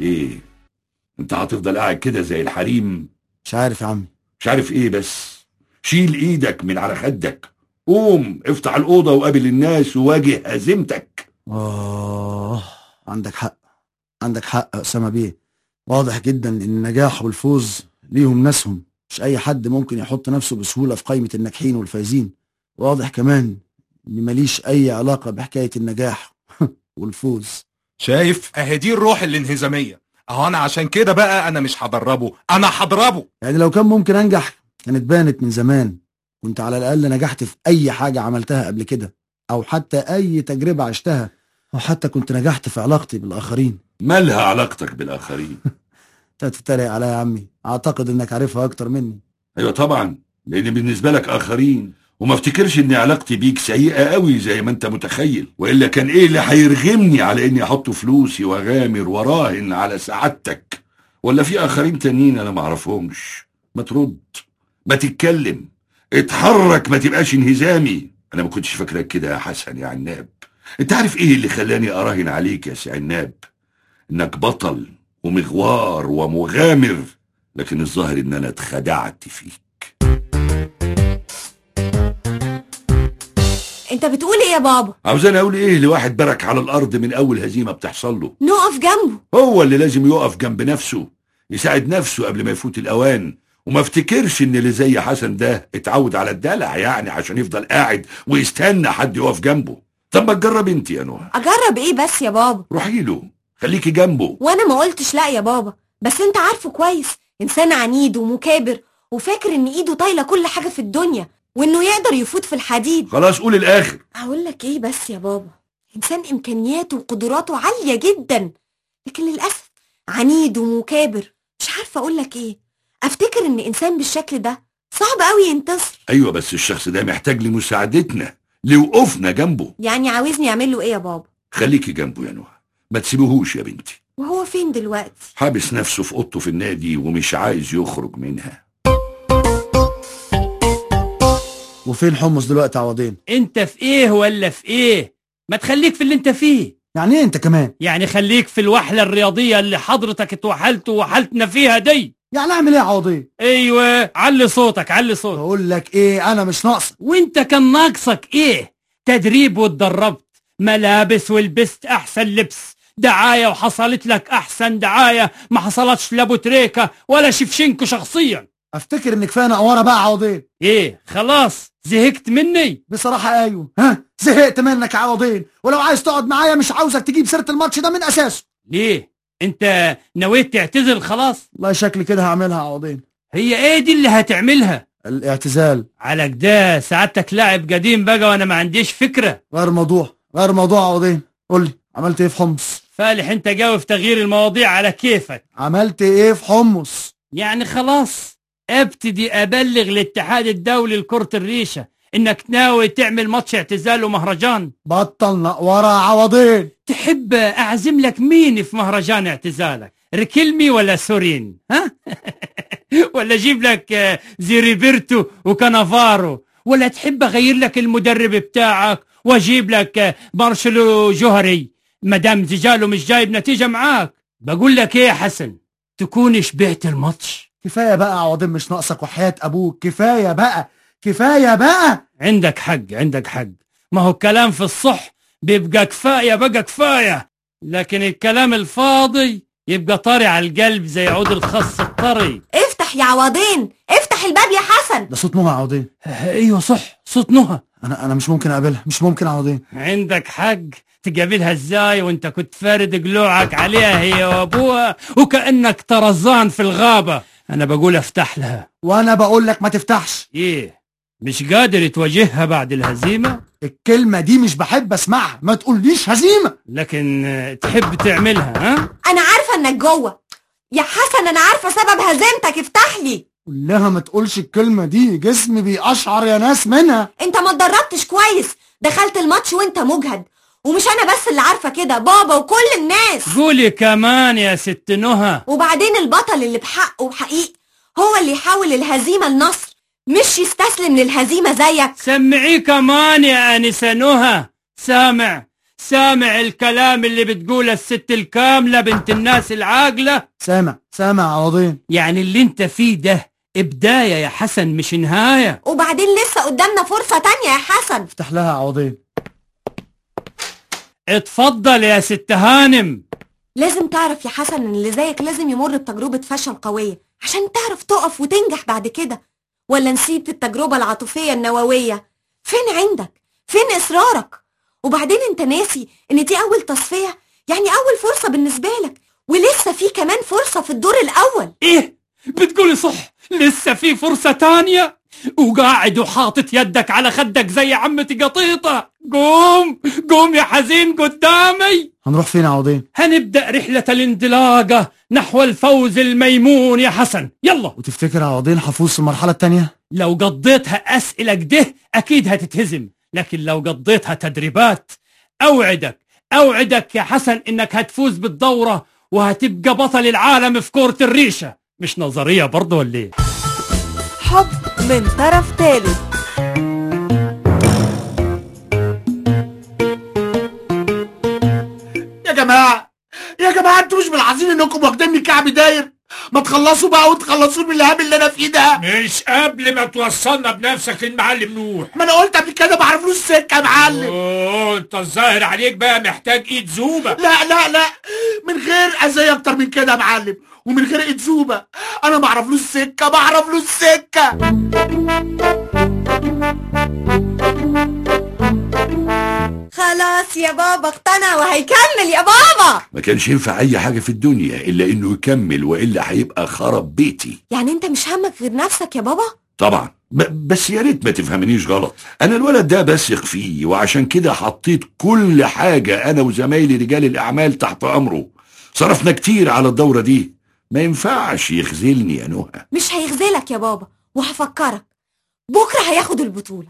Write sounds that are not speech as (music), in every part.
إيه؟ أنت هتفضل قاعد كده زي الحريم. مش عارف يا عمي. مش عارف إيه بس. شيل إيدك من على خدك. قوم افتح الأوضة وقابل الناس وواجه هزيمتك. آه عندك حق. عندك حق يا أسامة بيه. واضح جدا إن النجاح والفوز ليهم ناسهم. مش أي حد ممكن يحط نفسه بسهولة في قائمة الناجحين والفايزين. واضح كمان إن ماليش أي علاقة بحكاية النجاح (laughs) والفوز. شايف؟ اهي دي الروح الانهزامية. اهو أنا عشان كده بقى أنا مش هدربه أنا هضربه. يعني لو كان ممكن أنجح كانت بانت من زمان. كنت على الأقل نجحت في أي حاجة عملتها قبل كده أو حتى أي تجربة عشتها أو حتى كنت نجحت في علاقتي بالآخرين. مالها علاقتك بالآخرين؟ (laughs) أنت تتريق عليا يا عمي. أعتقد إنك عارفها أكتر مني. أيوه طبعا لأن بالنسبة لك آخرين. وما افتكرش إن علاقتي بيك سيئة قوي زي ما أنت متخيل. وإلا كان إيه اللي هيرغمني على إني أحط فلوسي وأغامر وراهن على سعادتك؟ ولا في آخرين تانيين أنا معرفهمش ما ترد. ما تتكلم. اتحرك ما تبقاش انهزامي. أنا ما كنتش فاكرك كده يا حسن يا عناب. أنت عارف إيه اللي خلاني أراهن عليك يا سي عناب؟ إنك بطل ومغوار ومغامر لكن الظاهر إن أنا اتخدعت فيك. انت بتقول إيه يا بابا؟ عاوزاني أقول إيه لواحد برك على الأرض من اول هزيمة بتحصل له؟ نقف جنبه. هو اللي لازم يقف جنب نفسه يساعد نفسه قبل ما يفوت الاوان. وما افتكرش ان اللي زي حسن ده اتعود على الدلع يعني عشان يفضل قاعد ويستنى حد يقف جنبه. طب ما تجرب انت يا نهى اجرب إيه بس يا بابا؟ روحي له خليكي جنبه. وأنا ما قلتش لا يا بابا بس انت عارفه كويس انسان عنيد ومكابر وفاكر ان ايده طايلة كل حاجة في الدنيا. وإنه يقدر يفوت في الحديد. خلاص قول الآخر. أقول لك إيه بس يا بابا؟ إنسان إمكانياته وقدراته عالية جدا. لكن للأسف عنيد ومكابر. مش عارفة أقول لك إيه. أفتكر إن إنسان بالشكل ده صعب قوي ينتصر. أيوه بس الشخص ده محتاج لمساعدتنا لوقوفنا جنبه. يعني عاوزني أعمل له إيه يا بابا؟ خليكي جنبه يا نهى. ما تسيبوهوش يا بنتي. وهو فين دلوقتي؟ حابس نفسه في أوضته في النادي ومش عايز يخرج منها. وفين حمص دلوقتي عوضين؟ انت في إيه ولا في إيه؟ ما تخليك في اللي انت فيه. يعني إيه انت كمان؟ يعني خليك في الوحلة الرياضية اللي حضرتك اتوحلت ووحلتنا فيها دي. يعني اعمل إيه يا عوضين؟ أيوه علي صوتك علي صوتك. بقول لك إيه أنا مش ناقص وانت كان ناقصك إيه؟ تدريب واتدربت ملابس ولبست احسن لبس دعاية وحصلت لك احسن دعاية ما حصلتش لابو تريكة ولا شفشنكو شخصيا. افتكر ان كفايه نقوره بقى عوضين. إيه خلاص. زهقت مني. بصراحة أيوه. ها؟ زهقت منك يا عوضين. ولو عايز تقعد معايا مش عاوزك تجيب سيرة الماتش ده من أساسه. ليه؟ أنت نويت تعتزل خلاص؟ والله شكلي كده هعملها يا عوضين. هي إيه دي اللي هتعملها؟ الاعتزال. على كده سعادتك لاعب قديم بقى وأنا ما عنديش فكرة. غير موضوع غير موضوع يا عوضين. قول لي عملت إيه في حمص؟ فالح أنت جاوب تغيير المواضيع على كيفك. عملت إيه في حمص؟ يعني خلاص. ابتدي أبلغ الاتحاد الدولي لكرة الريشة. إنك ناوي تعمل ماتش اعتزال ومهرجان؟ بطل نقوره يا عوضين تحب أعزم لك مين في مهرجان اعتزالك؟ ريكيلمي ولا سورين؟ ها؟ (laughs) ولا أجيب لك آه، زي روبرتو وكانافارو ولا تحب أغير لك المدرب بتاعك وأجيب لك آه، مارشلو جوهري؟ مدام زجاله مش جايب نتيجة معاك. بقول لك إيه يا حسن؟ تكون شبعت الماتش. كفاية بقى يا عوضين مش ناقصك وحياة أبوك. كفاية بقى. كفاية بقى. عندك حق عندك حق. ما هو الكلام في الصح بيبقى كفاية بقى كفاية. لكن الكلام الفاضي يبقى طري على القلب زي عود الخس الطري. افتح يا عوضين افتح الباب يا حسن. ده صوت نهى يا عوضين (laughs) أيوه صح صوت نهى أنا أنا مش ممكن أقابلها مش ممكن عوضين عندك حق. تقابلها إزاي وأنت كنت فارد قلوعك عليها هي وابوها وكأنك طرزان في الغابة. أنا بقول افتح لها. وأنا بقول لك ما تفتحش. إيه مش قادر تواجهها بعد الهزيمة؟ الكلمة دي مش بحب أسمعها. ما تقوليش هزيمة. لكن آه، تحب تعملها ها؟ أنا عارفة إنك جوة. يا حسن أنا عارفة سبب هزيمتك. افتح لي. قول لها ما تقولش الكلمة دي. جسمي بيقشعر يا ناس منها. أنت ما اتدربتش كويس. دخلت الماتش وأنت مجهد. ومش أنا بس اللي عارفة كده بابا وكل الناس. قولي كمان يا ست نهى. وبعدين البطل اللي بحق وحقيق هو اللي يحول الهزيمة لنصر مش يستسلم للهزيمة زيك. سمعيه كمان يا أنسة نهى. سامع سامع الكلام اللي بتقوله الست الكاملة بنت الناس العاقلة. سامع سامع عوضين يعني اللي انت فيه ده بداية يا حسن مش نهاية. وبعدين لسه قدامنا فرصة تانية يا حسن. افتح لها عوضين اتفضل يا ست هانم. لازم تعرف يا حسن إن اللي زيك لازم يمر بتجربة فشل قوية عشان تعرف تقف وتنجح بعد كده. ولا نسيت التجربة العاطفية النووية؟ فين عندك؟ فين إصرارك؟ وبعدين أنت ناسي إن دي أول تصفية؟ يعني أول فرصة بالنسبة لك ولسه في كمان فرصة في الدور الأول. إيه؟ بتقولي صح لسه في فرصة تانية؟ وقاعد وحاطط يدك على خدك زي عمتي قطيطة. قوم قوم يا حزين قدامي. هنروح فين عوضين هنبدأ رحلة الانطلاقة نحو الفوز الميمون يا حسن. يلا. وتفتكر عوضين هفوز في المرحلة التانية؟ لو قضيتها أسئلة كده أكيد هتتهزم لكن لو قضيتها تدريبات أوعدك أوعدك يا حسن إنك هتفوز بالدورة وهتبقى بطل العالم في كرة الريشة. مش نظرية برضه ولا إيه؟ حب من طرف ثالث يا جماعة يا جماعة أنتوا مش ملاحظين إنكم واخديني كعب داير؟ ما تخلصوا بقى وتخلصوا من الهام اللي أنا فيه ده. مش قبل ما توصلنا بنفسك للمعلم نوح. ما أنا قلت قبل كده بعرفلوش السكة يا معلم. أوه أنت الظاهر عليك بقى محتاج إيد زوبة لا لا لا من غير اذى أكتر من كده يا معلم. ومن غير إتزوبة. أنا ما أعرفلوش السكة ما أعرفلوش السكة خلاص يا بابا اقتنع وهيكمل يا بابا. ما كانش ينفع أي حاجة في الدنيا إلا إنه يكمل وإلا هيبقى خرب بيتي. يعني أنت مش همك غير نفسك يا بابا؟ طبعا. ب- بس يا ريت ما تفهمنيش غلط. أنا الولد ده بثق فيه وعشان كده حطيت كل حاجة أنا وزمايلي رجال الأعمال تحت أمره. صرفنا كتير على الدورة دي. ما ينفعش يخذلني يا نهى مش هيخذلك يا بابا وهفكرك. بكرة هياخد البطولة.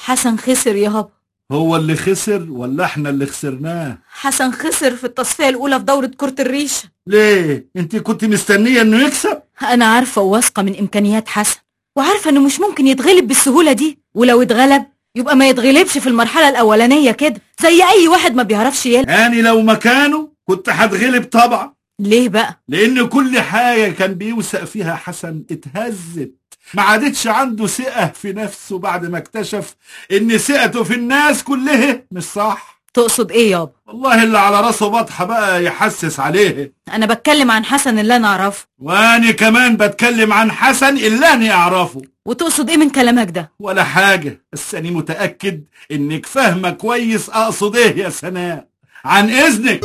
حسن خسر يا هبا هو اللي خسر ولا إحنا اللي خسرناه؟ حسن خسر في التصفية الأولى في دورة كرة الريشة ليه؟ انت كنت مستنية انه يكسب؟ أنا عارفة وواثقة من إمكانيات حسن وعارفة إنه مش ممكن يتغلب بالسهولة دي ولو اتغلب يبقى ما يتغلبش في المرحلة الأولانية كده زي أي واحد ما بيعرفش يلعب يعني لو مكانه كنت هتغلب طبعا. ليه بقى؟ لأن كل حاجة كان بيوثق فيها حسن اتهزت. ما عادتش عنده ثقة في نفسه بعد ما اكتشف إن ثقته في الناس كلها مش صح. تقصد إيه يابا؟ والله اللي على راسه بطحة بقى يحسس عليه. أنا بتكلم عن حسن اللي أنا أعرفه. وأنا كمان بتكلم عن حسن اللي أنا أعرفه. وتقصد إيه من كلامك ده؟ ولا حاجة. بس أنا متأكد إنك فاهمة كويس أقصد إيه يا سناء. عن إذنك.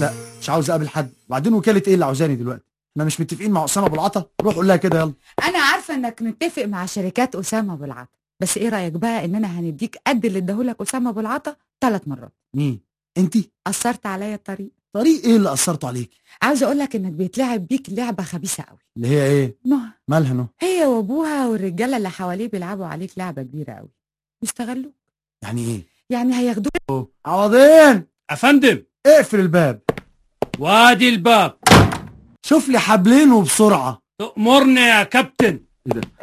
لا مش عاوز أقابل حد. وبعدين وكالة إيه اللي عاوزاني دلوقتي؟ إحنا مش متفقين مع أسامة أبو العطا؟ روح قول لها كده يلا. أنا عارفة إنك متفق مع شركات أسامة أبو العطا بس إيه رأيك بقى اننا هنديك قد اللي اداهولك أسامة أبو العطا ثلاث مرات؟ مين؟ أنتي؟ أثرت عليا الطريق. طريق إيه اللي اثرته عليك؟ عاوزه أقول لك إنك بيتلعب بيك لعبة خبيثة قوي اللي هي إيه؟ نهى مالها نو؟ هي وأبوها والرجالة اللي حواليه بيلعبوا عليك لعبة كبيرة قوي بيستغلوك يعني إيه؟ يعني هياخدوك. عوضين! أفندم! اقفل الباب. وادي الباب! شوف لي حبلين وبسرعة. تأمرني يا كابتن.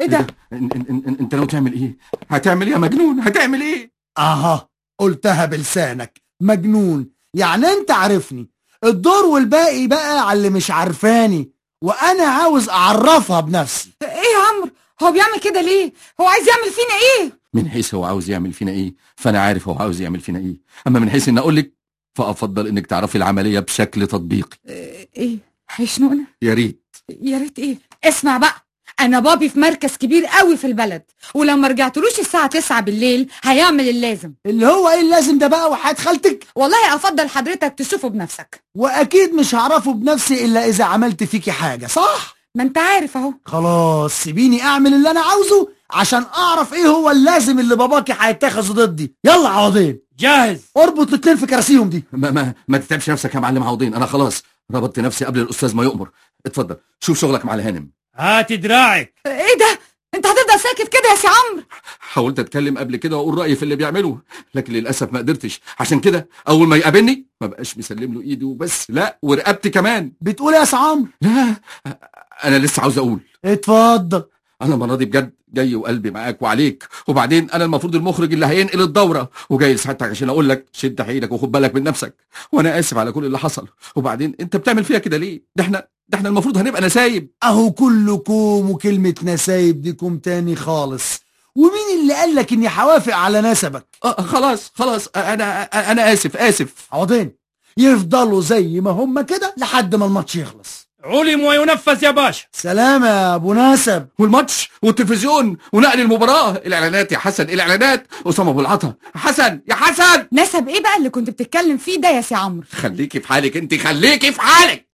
إيه ده؟ أنت ناوي تعمل إيه؟ هتعمل إيه يا مجنون؟ هتعمل إيه؟ أها قلتها بلسانك. مجنون. يعني أنت عارفني. الدور والباقي بقى على اللي مش عارفاني. وأنا عاوز أعرفها بنفسي. إيه يا عمرو؟ هو بيعمل كده ليه؟ هو عايز يعمل فينا إيه؟ من حيث هو عاوز يعمل فينا إيه؟ فأنا عارف هو عاوز يعمل فينا إيه، أما من حيث إن أقول لك فأفضل إنك تعرفي العملية بشكل تطبيقي، إيه إيه؟ هيشنقنا يا ريت. يا ريت إيه؟ اسمع بقى. أنا بابي في مركز كبير قوي في البلد ولو ما رجعتلوش الساعة 9 بالليل هيعمل اللازم. اللي هو إيه اللازم ده بقى؟ وحياة خالتك؟ والله أفضل حضرتك تشوفه بنفسك. وأكيد مش هعرفه بنفسي إلا إذا عملت فيكي حاجة صح؟ ما أنت عارف أهو. خلاص سيبيني أعمل اللي أنا عاوزه عشان أعرف إيه هو اللازم اللي باباكي هيتخذه ضدي. يلا عوضين جاهز. أربط الاتنين في كراسيهم دي. ما ما ما تتعبش نفسك يا معلم عوضين أنا خلاص. ربطت نفسي قبل الأستاذ ما يؤمر. اتفضل شوف شغلك مع الهانم. هات دراعك. إيه ده؟ أنت هتفضل ساكت كده يا سي عمرو. حاولت أتكلم قبل كده وأقول رأيي في اللي بيعمله لكن للأسف ما قدرتش. عشان كده أول ما يقابلني ما بقاش مسلم له إيدي وبس لا ورقبتي كمان. بتقول إيه يا سعام لا أنا لسه عاوز أقول. اتفضل. أنا المرة دي بجد جاي وقلبي معاك وعليك. وبعدين أنا المفروض المخرج اللي هينقل الدورة. وجاي لسعادتك عشان أقول لك شد حيلك وخد بالك من نفسك. وأنا آسف على كل اللي حصل. وبعدين أنت بتعمل فيها كده ليه؟ ده إحنا ده إحنا المفروض هنبقى نسايب. أهو كلكم وكلمة نسايب دي كوم تاني خالص. ومين اللي قالك إني هوافق على نسبك؟ آه خلاص خلاص أنا أنا آسف آسف. عوضين يفضلوا زي ما هم كده لحد ما الماتش يخلص. علم وينفذ يا باشا. سلام يا أبو نسب والماتش والتلفزيون ونقل المباراة. الإعلانات يا حسن الإعلانات. أسامة أبو العطا. حسن يا حسن! نسب إيه بقى اللي كنت بتتكلم فيه ده يا سي عمرو؟ خليكي في حالك أنت خليكي في حالك!